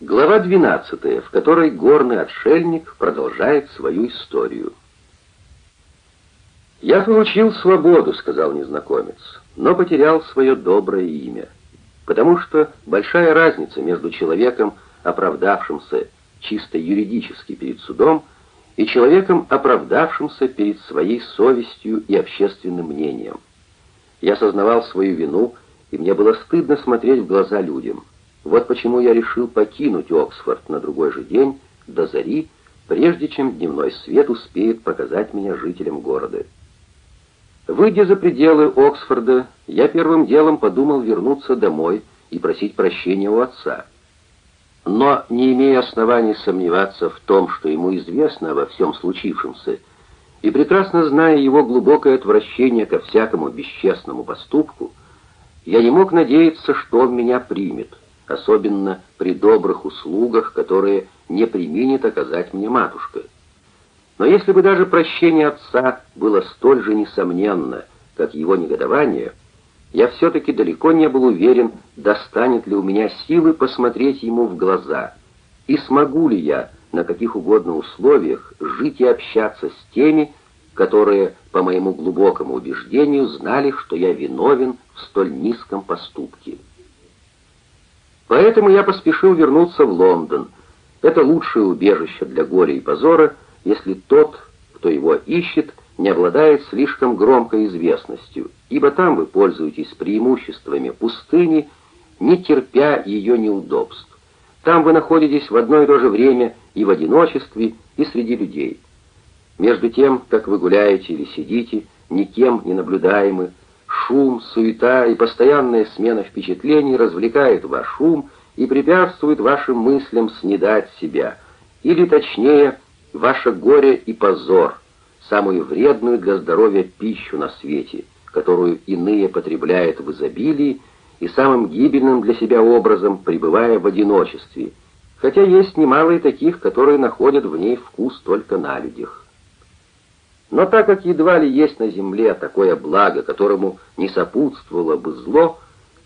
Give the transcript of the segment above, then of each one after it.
Глава 12, в которой горный отшельник продолжает свою историю. «Я получил свободу», — сказал незнакомец, — «но потерял свое доброе имя, потому что большая разница между человеком, оправдавшимся чисто юридически перед судом, и человеком, оправдавшимся перед своей совестью и общественным мнением. Я сознавал свою вину, и мне было стыдно смотреть в глаза людям». Вот почему я решил покинуть Оксфорд на другой же день, до зари, прежде чем дневной свет успеет показать меня жителям города. Выйдя за пределы Оксфорда, я первым делом подумал вернуться домой и просить прощения у отца. Но, не имея оснований сомневаться в том, что ему известно обо всем случившемся, и прекрасно зная его глубокое отвращение ко всякому бесчестному поступку, я не мог надеяться, что он меня примет особенно при добрых услугах, которые не применит оказать мне матушка. Но если бы даже прощение отца было столь же несомненно, как его негодование, я все-таки далеко не был уверен, достанет ли у меня силы посмотреть ему в глаза, и смогу ли я на каких угодно условиях жить и общаться с теми, которые, по моему глубокому убеждению, знали, что я виновен в столь низком поступке. Поэтому я поспешил вернуться в Лондон. Это лучшее убежище для горя и позора, если тот, кто его ищет, не обладает слишком громкой известностью, ибо там вы пользуетесь преимуществами пустыни, не терпя ее неудобств. Там вы находитесь в одно и то же время и в одиночестве, и среди людей. Между тем, как вы гуляете или сидите, никем не наблюдаемы, Шум, суета и постоянная смена впечатлений развлекает ваш ум и препятствует вашим мыслям снедать себя, или точнее, ваше горе и позор, самую вредную для здоровья пищу на свете, которую иные потребляют в изобилии и самым гибельным для себя образом пребывая в одиночестве, хотя есть немало и таких, которые находят в ней вкус только на людях. Но так как едва ли есть на земле такое благо, которому не сопутствовало бы зло,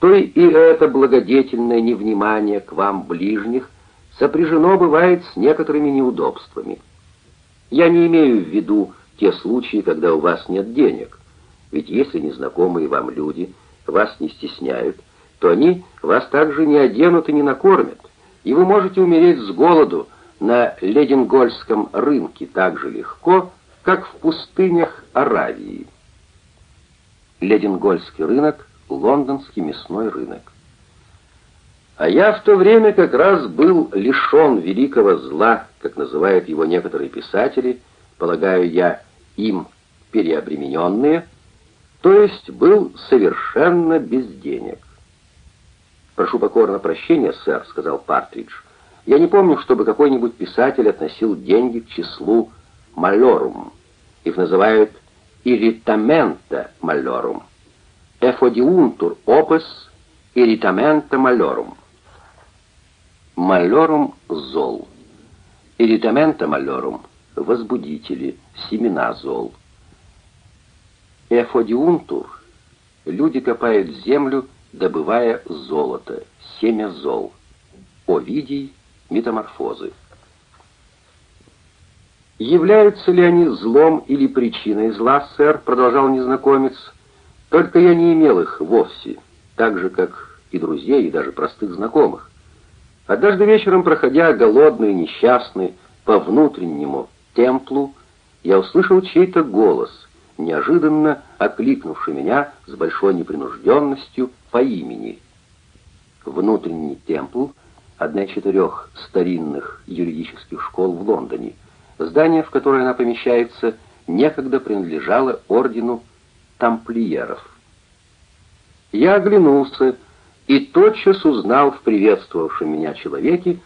то и это благодетельное невнимание к вам ближних сопряжено бывает с некоторыми неудобствами. Я не имею в виду те случаи, когда у вас нет денег, ведь если незнакомые вам люди вас не стесняют, то они вас также не оденут и не накормят, и вы можете умереть с голоду на Леденгольском рынке так же легко, как в пустынях Аравии. Леденгольский рынок, лондонский мясной рынок. А я в то время как раз был лишен великого зла, как называют его некоторые писатели, полагаю я, им переобремененные, то есть был совершенно без денег. «Прошу покорно прощения, сэр», — сказал Партридж. «Я не помню, чтобы какой-нибудь писатель относил деньги к числу «малорум». Их называют «irritamenta malorum». «Effodiuntur opus irritamenta malorum». Малорум — зол. Иритамента малорум — возбудители, семена зол. Эфодиунтур — люди копают землю, добывая золото, семя зол. Овидий — метаморфозы. «Являются ли они злом или причиной зла, сэр?» — продолжал незнакомец. «Только я не имел их вовсе, так же, как и друзей, и даже простых знакомых. Однажды вечером, проходя голодный и несчастный по внутреннему темплу, я услышал чей-то голос, неожиданно окликнувший меня с большой непринужденностью по имени. Внутренний темпл — одна из четырех старинных юридических школ в Лондоне — Здание, в которое она помещается, некогда принадлежало ордену тамплиеров. Я оглянулся и тотчас узнал в приветствовавшем меня человеке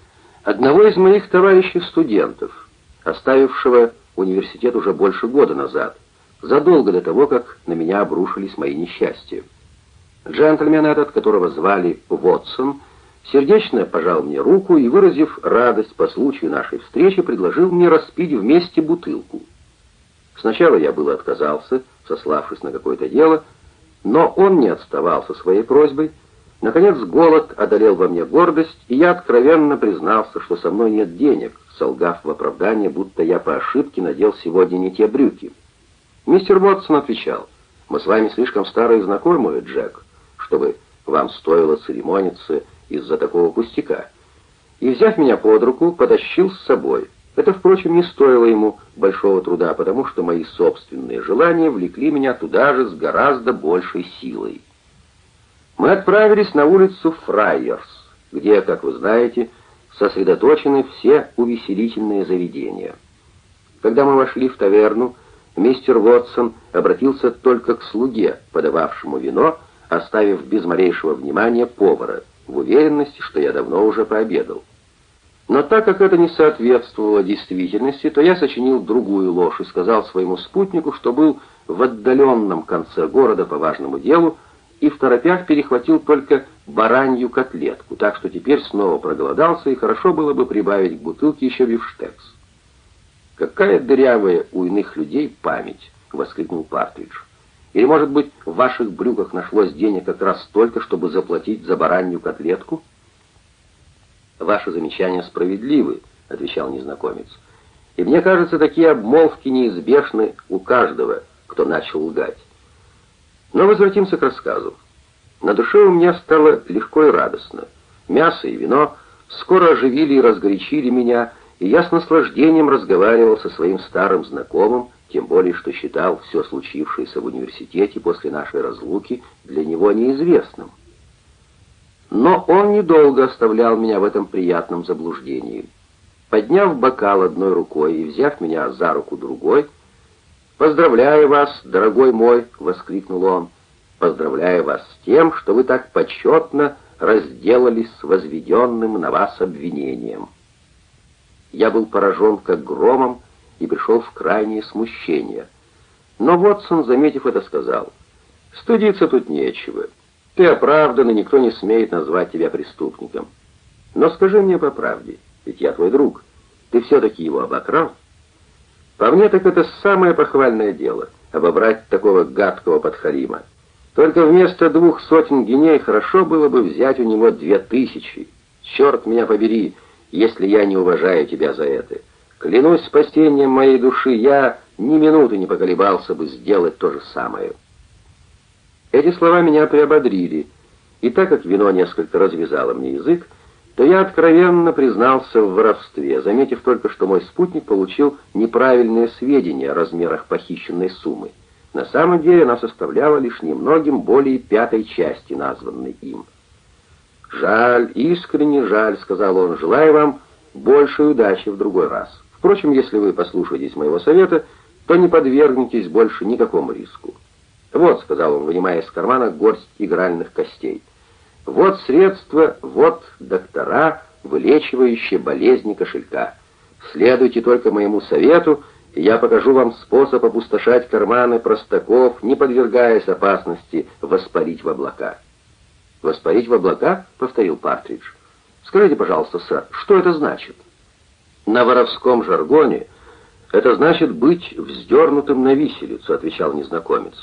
одного из моих товарищей-студентов, оставившего университет уже больше года назад, задолго до того, как на меня обрушились мои несчастья. Джентльмен этот, которого звали Вотсон, сердечно пожал мне руку и, выразив радость по случаю нашей встречи, предложил мне распить вместе бутылку. Сначала я было отказался, сославшись на какое-то дело, но он не отставал со своей просьбой, Наконец голод одолел во мне гордость, и я откровенно признался, что со мной нет денег, солгав в оправдание, будто я по ошибке надел сегодня не те брюки. Мистер Вотсон отвечал, «Мы с вами слишком старые знакомые, Джек, чтобы вам стоило церемониться из-за такого пустяка». И, взяв меня под руку, потащил с собой. Это, впрочем, не стоило ему большого труда, потому что мои собственные желания влекли меня туда же с гораздо большей силой. Мы отправились на улицу Фрайерс, где, как вы знаете, сосредоточены все увеселительные заведения. Когда мы вошли в таверну, мистер Вотсон обратился только к слуге, подававшему вино, оставив без малейшего внимания повара, в уверенности, что я давно уже пообедал. Но так как это не соответствовало действительности, то я сочинил другую ложь и сказал своему спутнику, что был в отдаленном конце города по важному делу, и в торопях перехватил только баранью котлетку, так что теперь снова проголодался, и хорошо было бы прибавить к бутылке еще бифштекс. «Какая дырявая у иных людей память!» — воскликнул Партридж. «Или, может быть, в ваших брюках нашлось денег как раз столько, чтобы заплатить за баранью котлетку?» «Ваши замечания справедливы», — отвечал незнакомец. «И мне кажется, такие обмолвки неизбежны у каждого, кто начал лгать. Но возвратимся к рассказу. На душе у меня стало легко и радостно. Мясо и вино скоро оживили и разгорячили меня, и я с наслаждением разговаривал со своим старым знакомым, тем более что считал все случившееся в университете после нашей разлуки для него неизвестным. Но он недолго оставлял меня в этом приятном заблуждении. Подняв бокал одной рукой и взяв меня за руку другой, «Поздравляю вас, дорогой мой!» — воскликнул он. «Поздравляю вас с тем, что вы так почетно разделались с возведенным на вас обвинением». Я был поражен как громом и пришел в крайнее смущение. Но Вотсон, заметив это, сказал, «Стыдиться тут нечего. Ты оправдан, и никто не смеет назвать тебя преступником. Но скажи мне по правде, ведь я твой друг. Ты все-таки его обокрал?» По мне так это самое похвальное дело — обобрать такого гадкого подхалима. Только вместо двух сотен геней хорошо было бы взять у него две тысячи. Черт меня побери, если я не уважаю тебя за это. Клянусь спасением моей души, я ни минуты не поколебался бы сделать то же самое. Эти слова меня приободрили, и так как вино несколько развязало мне язык, то я откровенно признался в воровстве, заметив только, что мой спутник получил неправильные сведения о размерах похищенной суммы. На самом деле она составляла лишь немногим более пятой части, названной им. «Жаль, искренне жаль», — сказал он, — «желаю вам большей удачи в другой раз. Впрочем, если вы послушаетесь моего совета, то не подвергнетесь больше никакому риску». «Вот», — сказал он, вынимая из кармана горсть игральных костей, — вот средства, вот доктора, вылечивающие болезни кошелька. Следуйте только моему совету, и я покажу вам способ опустошать карманы простаков, не подвергаясь опасности воспарить в облака. «Воспарить в облака?» — повторил Партридж. «Скажите, пожалуйста, сэр, что это значит?» «На воровском жаргоне это значит быть вздернутым на виселицу», — отвечал незнакомец.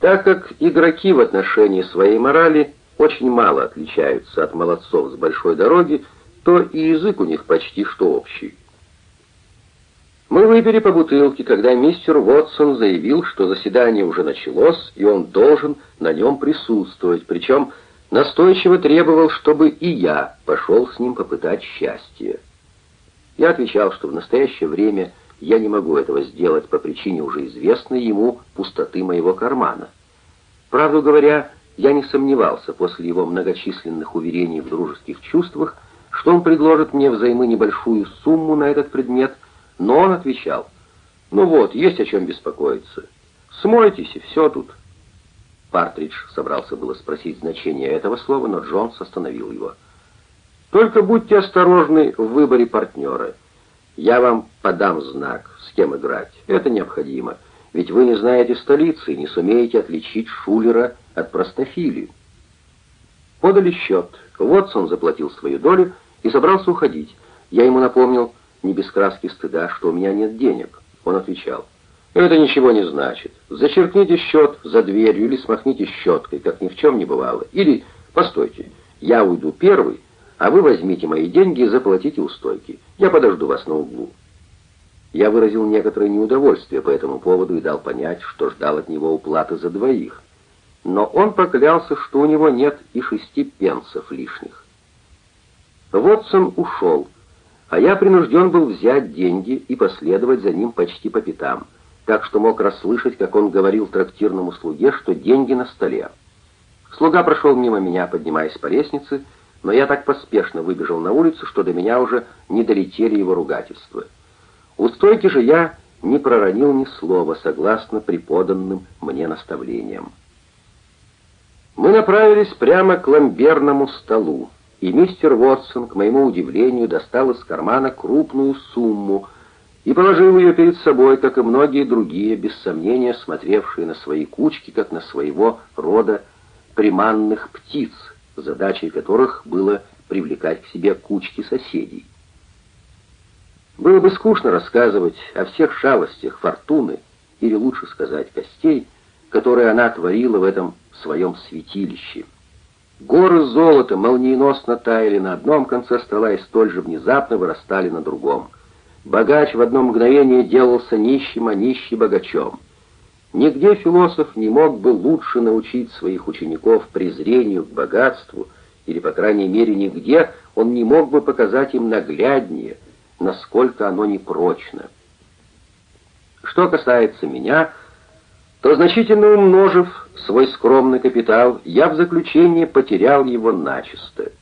«Так как игроки в отношении своей морали — очень мало отличаются от молодцов с большой дороги, то и язык у них почти что общий. Мы выпили по бутылке, когда мистер Вотсон заявил, что заседание уже началось, и он должен на нем присутствовать, причем настойчиво требовал, чтобы и я пошел с ним попытать счастье. Я отвечал, что в настоящее время я не могу этого сделать по причине уже известной ему пустоты моего кармана. Правду говоря, я не сомневался после его многочисленных уверений в дружеских чувствах, что он предложит мне взаймы небольшую сумму на этот предмет, но он отвечал, «Ну вот, есть о чем беспокоиться. Смойтесь, и все тут». Партридж собрался было спросить значение этого слова, но Джонс остановил его. «Только будьте осторожны в выборе партнера. Я вам подам знак, с кем играть. Это необходимо, ведь вы не знаете столицы и не сумеете отличить шулера от простофилии. Подали счет. Вотсон заплатил свою долю и собрался уходить. Я ему напомнил, не без краски стыда, что у меня нет денег. Он отвечал, «Это ничего не значит. Зачеркните счет за дверью или смахните щеткой, как ни в чем не бывало. Или Постойте, я уйду первый, а вы возьмите мои деньги и заплатите устойки. Я подожду вас на углу». Я выразил некоторое неудовольствие по этому поводу и дал понять, что ждал от него уплаты за двоих. Но он поклялся, что у него нет и шести пенсов лишних. Вотсон ушел, а я принужден был взять деньги и последовать за ним почти по пятам, так что мог расслышать, как он говорил трактирному слуге, что деньги на столе. Слуга прошел мимо меня, поднимаясь по лестнице, но я так поспешно выбежал на улицу, что до меня уже не долетели его ругательства. У стойки же я не проронил ни слова, согласно преподанным мне наставлениям. Мы направились прямо к ламберному столу, и мистер Вотсон, к моему удивлению, достал из кармана крупную сумму и положил ее перед собой, как и многие другие, без сомнения, смотревшие на свои кучки, как на своего рода приманных птиц, задачей которых было привлекать к себе кучки соседей. Было бы скучно рассказывать о всех шалостях фортуны, или лучше сказать, костей, которые она творила в этом своем святилище. Горы золота молниеносно таяли на одном конце стола и столь же внезапно вырастали на другом. Богач в одно мгновение делался нищим, а нищий богачом. Нигде философ не мог бы лучше научить своих учеников презрению к богатству, или, по крайней мере, нигде он не мог бы показать им нагляднее, насколько оно непрочно. Что касается меня, то значительно умножив свой скромный капитал, я в заключении потерял его начисто.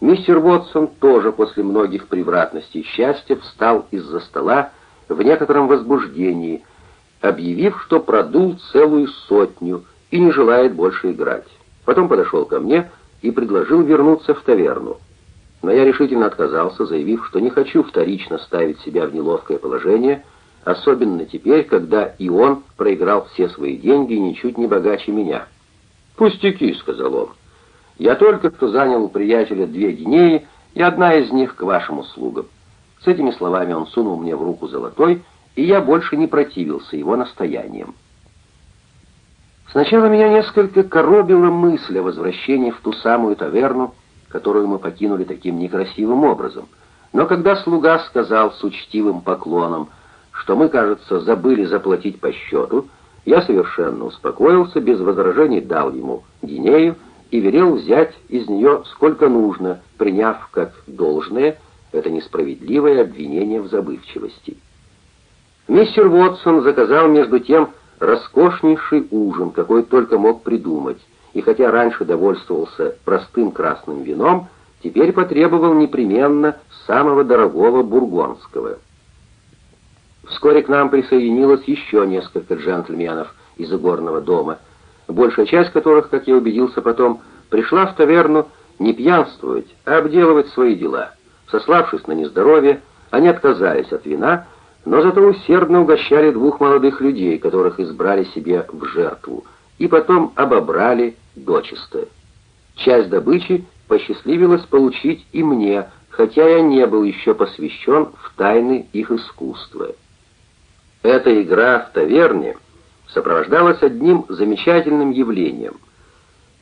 Мистер Вотсон тоже после многих превратностей счастья встал из-за стола в некотором возбуждении, объявив, что продул целую сотню и не желает больше играть. Потом подошел ко мне и предложил вернуться в таверну но я решительно отказался, заявив, что не хочу вторично ставить себя в неловкое положение, особенно теперь, когда и он проиграл все свои деньги ничуть не богаче меня. «Пустяки», — сказал он. «Я только что занял у приятеля две гинеи, и одна из них к вашим услугам». С этими словами он сунул мне в руку золотой, и я больше не противился его настояниям. Сначала меня несколько коробила мысль о возвращении в ту самую таверну, которую мы покинули таким некрасивым образом. Но когда слуга сказал с учтивым поклоном, что мы, кажется, забыли заплатить по счету, я совершенно успокоился, без возражений дал ему гинею и велел взять из нее сколько нужно, приняв как должное это несправедливое обвинение в забывчивости. Мистер Вотсон заказал между тем роскошнейший ужин, какой только мог придумать, и хотя раньше довольствовался простым красным вином, теперь потребовал непременно самого дорогого бургонского. Вскоре к нам присоединилось еще несколько джентльменов из игорного дома, большая часть которых, как я убедился потом, пришла в таверну не пьянствовать, а обделывать свои дела. Сославшись на нездоровье, они отказались от вина, но зато усердно угощали двух молодых людей, которых избрали себе в жертву, и потом обобрали дочисто. Часть добычи посчастливилось получить и мне, хотя я не был еще посвящен в тайны их искусства. Эта игра в таверне сопровождалась одним замечательным явлением.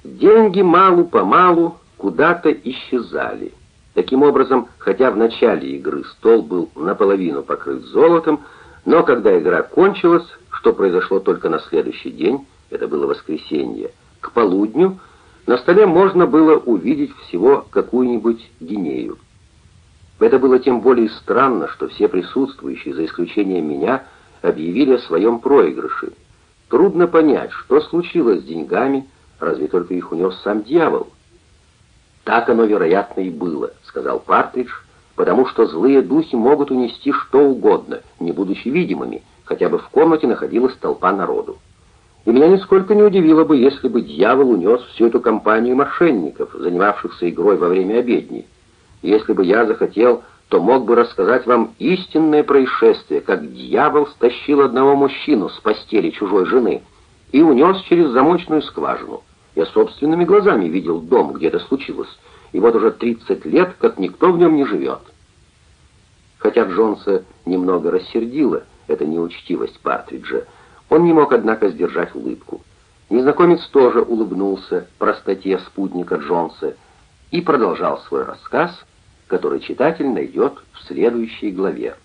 Деньги малу-помалу куда-то исчезали. Таким образом, хотя в начале игры стол был наполовину покрыт золотом, но когда игра кончилась, что произошло только на следующий день, это было воскресенье, к полудню на столе можно было увидеть всего какую-нибудь гинею. Это было тем более странно, что все присутствующие, за исключением меня, объявили о своем проигрыше. Трудно понять, что случилось с деньгами, разве только их унес сам дьявол. «Так оно, вероятно, и было», — сказал Партридж, «потому что злые духи могут унести что угодно, не будучи видимыми, хотя бы в комнате находилась толпа народу. И меня нисколько не удивило бы, если бы дьявол унес всю эту компанию мошенников, занимавшихся игрой во время обедни. Если бы я захотел, то мог бы рассказать вам истинное происшествие, как дьявол стащил одного мужчину с постели чужой жены и унес через замочную скважину. Я собственными глазами видел дом, где это случилось, и вот уже 30 лет, как никто в нем не живет. Хотя Джонса немного рассердила эта неучтивость Партриджа, он не мог, однако, сдержать улыбку. Незнакомец тоже улыбнулся простоте спутника Джонса и продолжал свой рассказ, который читатель найдет в следующей главе.